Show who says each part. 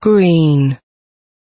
Speaker 1: green.